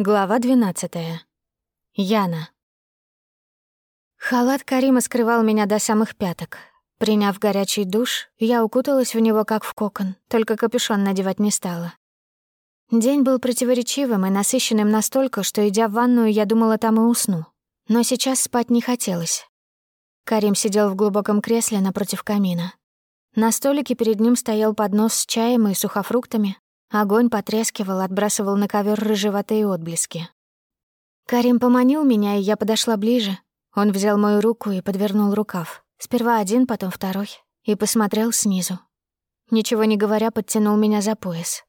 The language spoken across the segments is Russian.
Глава 12. Яна. Халат Карима скрывал меня до самых пяток. Приняв горячий душ, я укуталась в него как в кокон, только капюшон надевать не стала. День был противоречивым и насыщенным настолько, что, идя в ванную, я думала, там и усну. Но сейчас спать не хотелось. Карим сидел в глубоком кресле напротив камина. На столике перед ним стоял поднос с чаем и сухофруктами, Огонь потрескивал, отбрасывал на ковер рыжеватые отблески. Карим поманил меня, и я подошла ближе. Он взял мою руку и подвернул рукав. Сперва один, потом второй. И посмотрел снизу. Ничего не говоря, подтянул меня за пояс.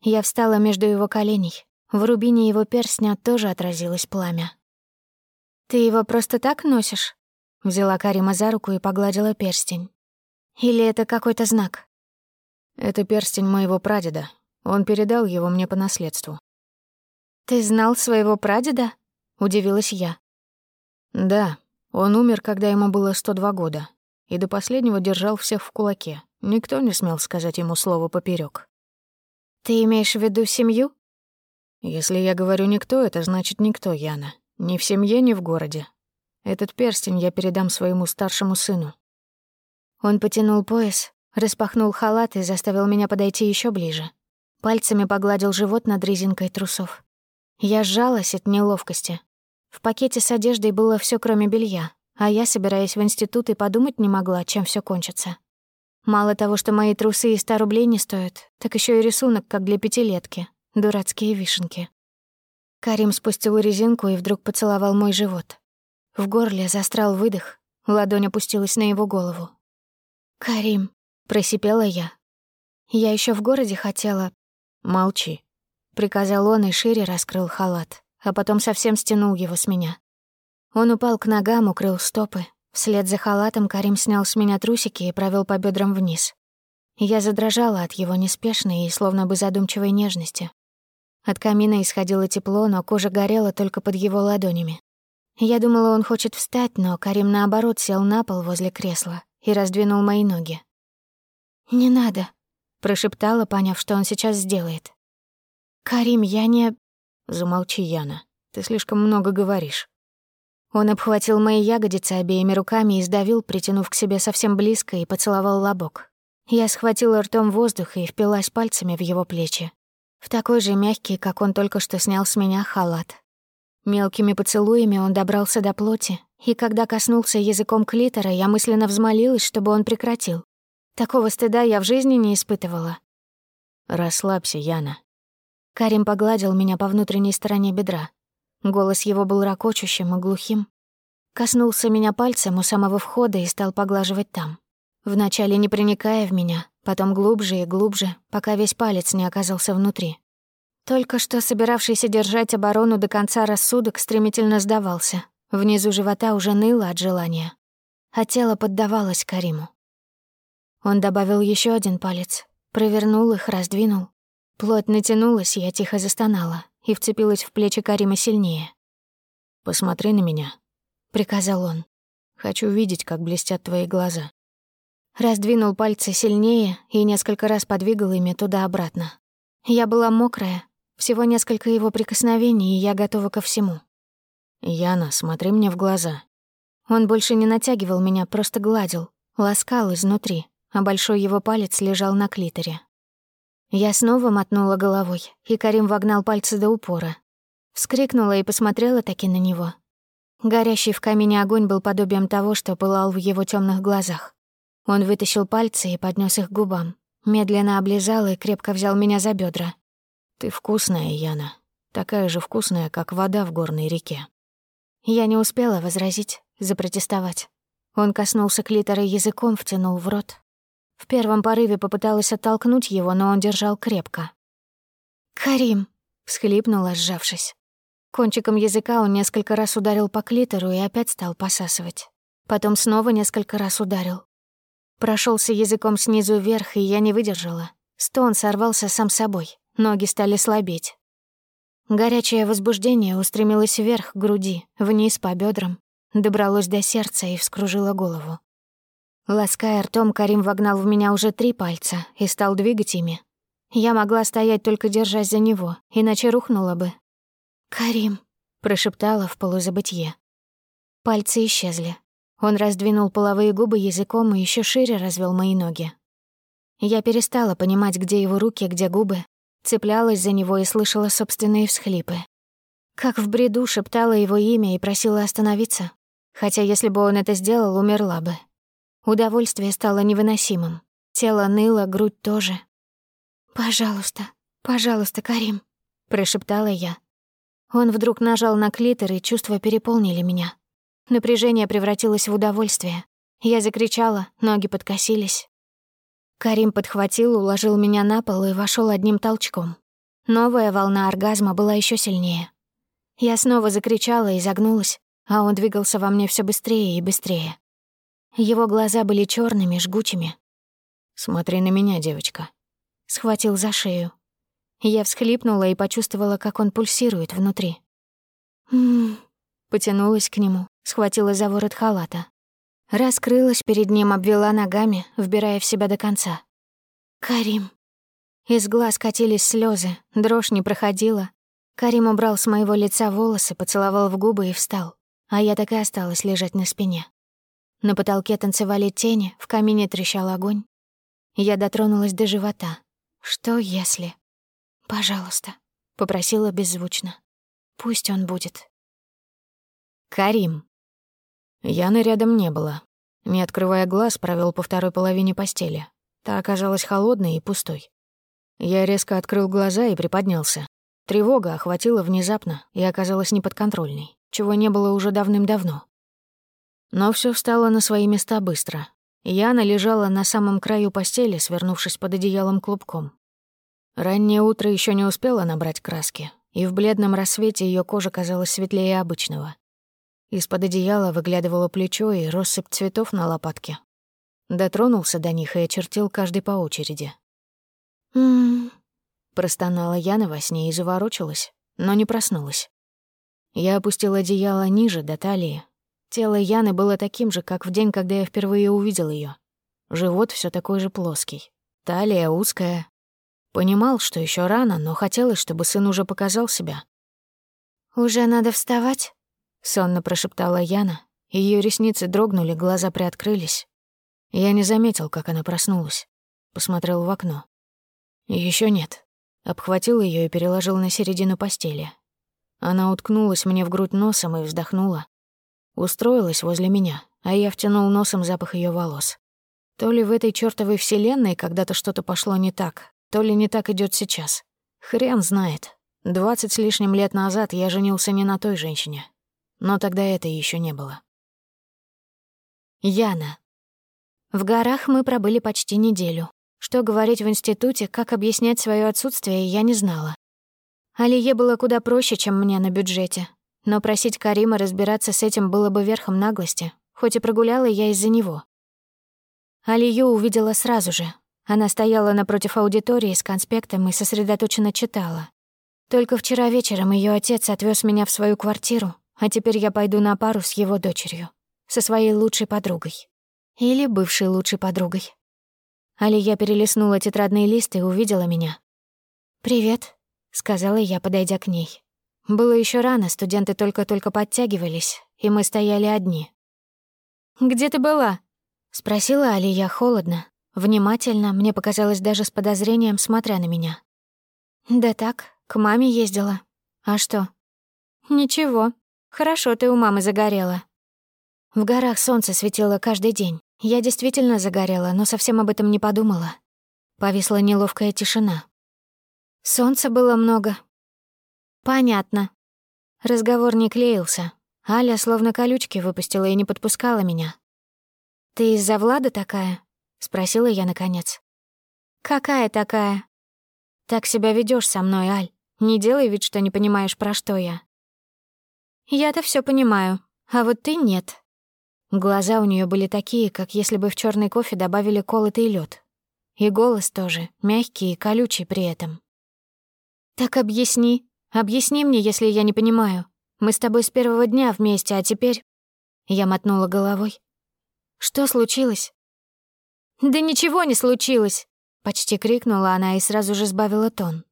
Я встала между его коленей. В рубине его перстня тоже отразилось пламя. «Ты его просто так носишь?» Взяла Карима за руку и погладила перстень. «Или это какой-то знак?» «Это перстень моего прадеда. Он передал его мне по наследству». «Ты знал своего прадеда?» — удивилась я. «Да, он умер, когда ему было 102 года, и до последнего держал всех в кулаке. Никто не смел сказать ему слово поперек. «Ты имеешь в виду семью?» «Если я говорю «никто», это значит «никто», Яна. Ни в семье, ни в городе. Этот перстень я передам своему старшему сыну». Он потянул пояс, Распахнул халат и заставил меня подойти еще ближе. Пальцами погладил живот над резинкой трусов. Я сжалась от неловкости. В пакете с одеждой было все, кроме белья, а я, собираясь в институт, и подумать не могла, чем все кончится. Мало того, что мои трусы и ста рублей не стоят, так еще и рисунок, как для пятилетки. Дурацкие вишенки. Карим спустил резинку и вдруг поцеловал мой живот. В горле застрял выдох, ладонь опустилась на его голову. «Карим», Просипела я. Я еще в городе хотела... Молчи. Приказал он и шире раскрыл халат, а потом совсем стянул его с меня. Он упал к ногам, укрыл стопы. Вслед за халатом Карим снял с меня трусики и провел по бедрам вниз. Я задрожала от его неспешной и словно бы задумчивой нежности. От камина исходило тепло, но кожа горела только под его ладонями. Я думала, он хочет встать, но Карим, наоборот, сел на пол возле кресла и раздвинул мои ноги. «Не надо», — прошептала, поняв, что он сейчас сделает. «Карим, я не...» «Замолчи, Яна. Ты слишком много говоришь». Он обхватил мои ягодицы обеими руками и сдавил, притянув к себе совсем близко, и поцеловал лобок. Я схватила ртом воздух и впилась пальцами в его плечи. В такой же мягкий, как он только что снял с меня халат. Мелкими поцелуями он добрался до плоти, и когда коснулся языком клитора, я мысленно взмолилась, чтобы он прекратил. Такого стыда я в жизни не испытывала. «Расслабься, Яна». Карим погладил меня по внутренней стороне бедра. Голос его был ракочущим и глухим. Коснулся меня пальцем у самого входа и стал поглаживать там. Вначале не проникая в меня, потом глубже и глубже, пока весь палец не оказался внутри. Только что собиравшийся держать оборону до конца рассудок стремительно сдавался. Внизу живота уже ныло от желания. А тело поддавалось Кариму. Он добавил еще один палец, провернул их, раздвинул. Плоть натянулась, я тихо застонала и вцепилась в плечи Карима сильнее. «Посмотри на меня», — приказал он. «Хочу видеть, как блестят твои глаза». Раздвинул пальцы сильнее и несколько раз подвигал ими туда-обратно. Я была мокрая, всего несколько его прикосновений, и я готова ко всему. «Яна, смотри мне в глаза». Он больше не натягивал меня, просто гладил, ласкал изнутри, а большой его палец лежал на клиторе. Я снова мотнула головой, и Карим вогнал пальцы до упора. Вскрикнула и посмотрела таки на него. Горящий в камине огонь был подобием того, что пылал в его темных глазах. Он вытащил пальцы и поднес их к губам, медленно облизал и крепко взял меня за бедра. «Ты вкусная, Яна. Такая же вкусная, как вода в горной реке». Я не успела возразить, запротестовать. Он коснулся клитора языком, втянул в рот, в первом порыве попыталась оттолкнуть его, но он держал крепко. «Карим!» — всхлипнула, сжавшись. Кончиком языка он несколько раз ударил по клитору и опять стал посасывать. Потом снова несколько раз ударил. Прошелся языком снизу вверх, и я не выдержала. Стон сорвался сам собой, ноги стали слабеть. Горячее возбуждение устремилось вверх к груди, вниз по бедрам, добралось до сердца и вскружило голову. Лаская ртом, Карим вогнал в меня уже три пальца и стал двигать ими. Я могла стоять только держась за него, иначе рухнула бы. «Карим», — прошептала в полузабытье. Пальцы исчезли. Он раздвинул половые губы языком и еще шире развел мои ноги. Я перестала понимать, где его руки, где губы, цеплялась за него и слышала собственные всхлипы. Как в бреду шептала его имя и просила остановиться, хотя если бы он это сделал, умерла бы. Удовольствие стало невыносимым. Тело ныло, грудь тоже. «Пожалуйста, пожалуйста, Карим», — прошептала я. Он вдруг нажал на клитор, и чувства переполнили меня. Напряжение превратилось в удовольствие. Я закричала, ноги подкосились. Карим подхватил, уложил меня на пол и вошел одним толчком. Новая волна оргазма была еще сильнее. Я снова закричала и загнулась, а он двигался во мне все быстрее и быстрее. Его глаза были черными, жгучими. «Смотри на меня, девочка». Схватил за шею. Я всхлипнула и почувствовала, как он пульсирует внутри. «М-м-м», потянулась к нему, схватила за ворот халата. Раскрылась перед ним, обвела ногами, вбирая в себя до конца. «Карим». Из глаз катились слезы, дрожь не проходила. Карим убрал с моего лица волосы, поцеловал в губы и встал, а я так и осталась лежать на спине. На потолке танцевали тени, в камине трещал огонь. Я дотронулась до живота. Что если... «Пожалуйста», — попросила беззвучно. «Пусть он будет». «Карим». Яны рядом не было. Не открывая глаз, провел по второй половине постели. Та оказалась холодной и пустой. Я резко открыл глаза и приподнялся. Тревога охватила внезапно и оказалась неподконтрольной, чего не было уже давным-давно. Но все встало на свои места быстро. Яна лежала на самом краю постели, свернувшись под одеялом клубком. Раннее утро еще не успело набрать краски, и в бледном рассвете ее кожа казалась светлее обычного. Из-под одеяла выглядывало плечо и россыпь цветов на лопатке. Дотронулся до них и очертил каждый по очереди. «М-м-м», простонала Яна во сне и заворочилась, но не проснулась. Я опустил одеяло ниже, до талии. Тело Яны было таким же, как в день, когда я впервые увидел ее. Живот все такой же плоский. Талия узкая, Понимал, что еще рано, но хотелось, чтобы сын уже показал себя. «Уже надо вставать?» — сонно прошептала Яна. Ее ресницы дрогнули, глаза приоткрылись. Я не заметил, как она проснулась. Посмотрел в окно. Еще нет. Обхватил ее и переложил на середину постели. Она уткнулась мне в грудь носом и вздохнула. Устроилась возле меня, а я втянул носом запах ее волос. То ли в этой чёртовой вселенной когда-то что-то пошло не так, то ли не так идет сейчас. Хрен знает. Двадцать с лишним лет назад я женился не на той женщине. Но тогда это еще не было. Яна. В горах мы пробыли почти неделю. Что говорить в институте, как объяснять свое отсутствие, я не знала. Алие было куда проще, чем мне на бюджете. Но просить Карима разбираться с этим было бы верхом наглости, хоть и прогуляла я из-за него. Алию увидела сразу же, она стояла напротив аудитории с конспектом и сосредоточенно читала. Только вчера вечером ее отец отвез меня в свою квартиру, а теперь я пойду на пару с его дочерью, со своей лучшей подругой. Или бывшей лучшей подругой. Алия перелистнула тетрадный лист и увидела меня. «Привет», — сказала я, подойдя к ней. Было еще рано, студенты только-только подтягивались, и мы стояли одни. «Где ты была?» — спросила Алия холодно, Внимательно, мне показалось даже с подозрением, смотря на меня. «Да так, к маме ездила. А что?» «Ничего. Хорошо ты у мамы загорела». В горах солнце светило каждый день. Я действительно загорела, но совсем об этом не подумала. Повисла неловкая тишина. Солнца было много. Понятно. Разговор не клеился. Аля словно колючки выпустила и не подпускала меня. «Ты из-за Влада такая?» — спросила я наконец. «Какая такая?» «Так себя ведешь со мной, Аль. Не делай вид, что не понимаешь, про что я». «Я-то все понимаю, а вот ты нет». Глаза у нее были такие, как если бы в черный кофе добавили колотый лед, И голос тоже, мягкий и колючий при этом. «Так объясни. Объясни мне, если я не понимаю. Мы с тобой с первого дня вместе, а теперь...» Я мотнула головой. «Что случилось? «Да ничего не случилось!» — почти крикнула она и сразу же сбавила тон.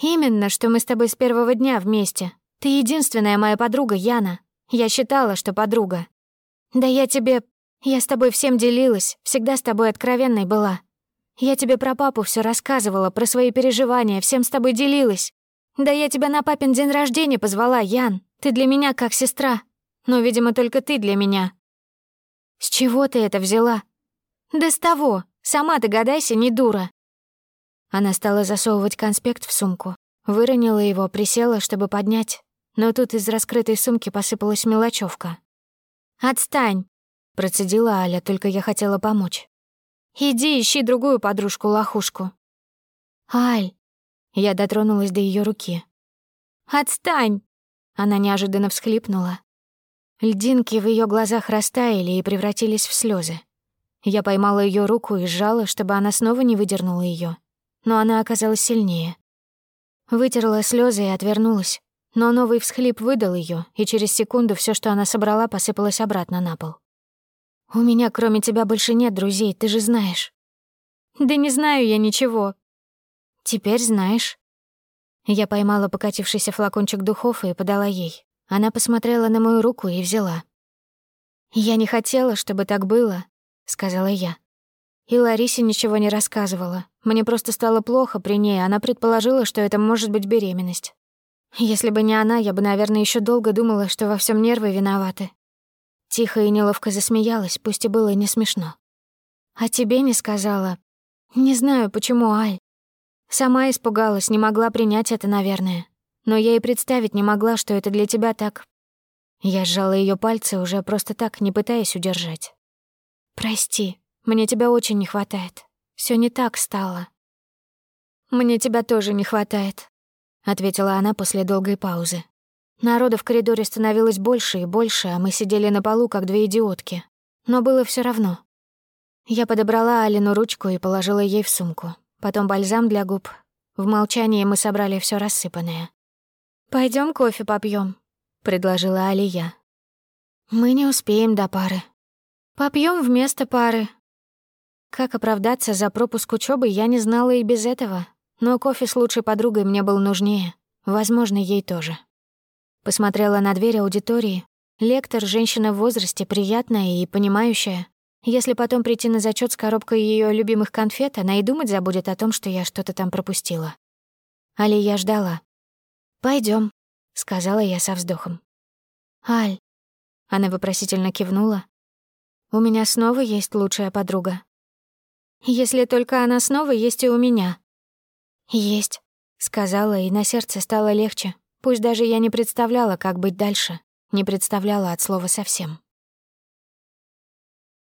«Именно, что мы с тобой с первого дня вместе, Ты единственная моя подруга, Яна. Я считала, что подруга. Да я тебе... Я с тобой всем делилась, всегда с тобой откровенной была. Я тебе про папу все рассказывала, про свои переживания, всем с тобой делилась. Да я тебя на папин день рождения позвала, Ян. Ты для меня как сестра. Но, видимо, только ты для меня. С чего ты это взяла? Да с того. Сама догадайся, не дура. Она стала засовывать конспект в сумку. Выронила его, присела, чтобы поднять. Но тут из раскрытой сумки посыпалась мелочевка. «Отстань!» — процедила Аля, только я хотела помочь. «Иди, ищи другую подружку-лохушку». «Аль!» — я дотронулась до ее руки. «Отстань!» — она неожиданно всхлипнула. Льдинки в ее глазах растаяли и превратились в слезы. Я поймала ее руку и сжала, чтобы она снова не выдернула ее, но она оказалась сильнее. Вытерла слезы и отвернулась, но новый всхлип выдал ее, и через секунду все, что она собрала, посыпалось обратно на пол. «У меня кроме тебя больше нет друзей, ты же знаешь». «Да не знаю я ничего». «Теперь знаешь». Я поймала покатившийся флакончик духов и подала ей. Она посмотрела на мою руку и взяла. «Я не хотела, чтобы так было, — сказала я. И Ларисе ничего не рассказывала. Мне просто стало плохо при ней, она предположила, что это может быть беременность. Если бы не она, я бы, наверное, еще долго думала, что во всем нервы виноваты. Тихо и неловко засмеялась, пусть и было не смешно. «А тебе не сказала?» «Не знаю, почему, Аль. Сама испугалась, не могла принять это, наверное. Но я и представить не могла, что это для тебя так...» Я сжала ее пальцы, уже просто так, не пытаясь удержать. «Прости, мне тебя очень не хватает. Все не так стало». «Мне тебя тоже не хватает», — ответила она после долгой паузы. Народа в коридоре становилось больше и больше, а мы сидели на полу, как две идиотки. Но было все равно. Я подобрала Алину ручку и положила ей в сумку. Потом бальзам для губ. В молчании мы собрали все рассыпанное. Пойдем кофе попьем, предложила Алия. «Мы не успеем до пары», Попьем вместо пары. Как оправдаться за пропуск учебы, я не знала и без этого. Но кофе с лучшей подругой мне был нужнее. Возможно, ей тоже. Посмотрела на дверь аудитории. Лектор — женщина в возрасте, приятная и понимающая. Если потом прийти на зачет с коробкой ее любимых конфет, она и думать забудет о том, что я что-то там пропустила. Али я ждала. Пойдем, сказала я со вздохом. «Аль». Она вопросительно кивнула, у меня снова есть лучшая подруга. Если только она снова есть и у меня. Есть, сказала, и на сердце стало легче. Пусть даже я не представляла, как быть дальше. Не представляла от слова совсем.